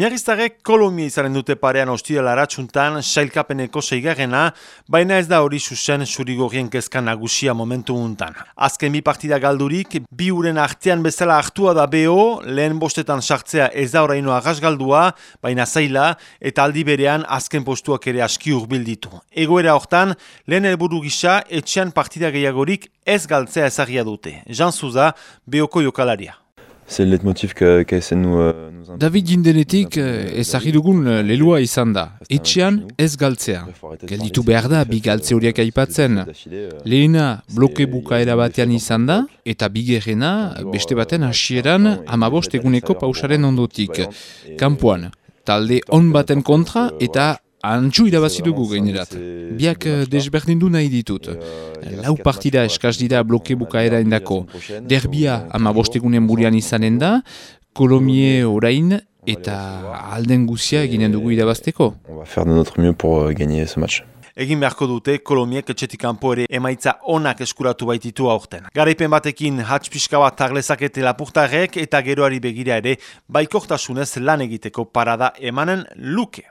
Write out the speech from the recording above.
Miagiztarek kolomia izaren dute parean ostira laratsuntan, sailkapeneko zeigarrena, baina ez da hori zuzen surigorien kezka nagusia momentu untan. Azken bi partida galdurik, bi uren artean bezala hartua da beho, lehen bostetan sartzea ez da oraino galdua, baina zaila, eta aldi berean azken postuak ere aski urbilditu. Egoera hortan, lehen helburu gisa, etxean partida gehiagorik ez galtzea ezagia dute. Jean Souza, behoko jokalaria. C'est le leitmotiv que KSN nous, euh, nous David jindenetik ezagir dugun lelua izan da. Etxean ez galtzea. Gelditu behar da bi galtze horiak aipatzen. Lehena bloke bukaera batean izan da, eta bigerrena beste baten hasieran amabost eguneko pausaren ondotik. Kampuan, talde on baten kontra eta Antxu irabazi dugu gainerat. Biak desberdin du nahi ditut. Lau partida eskaz dira bloke bukaera indako. Derbia ama bostegunen burian izanen da, kolomie orain eta alden guzia eginen dugu irabazteko. On va faire de notre mieux pour euh, gagner ce match. Egin beharko dute Kolomiek etxetik kanpo ere emaitza onak eskuratu baititu aurten. Garaipen batekin hatz pixka bat taglezakete lapurtarek eta geroari begira ere baikortasunez lan egiteko parada emanen luke.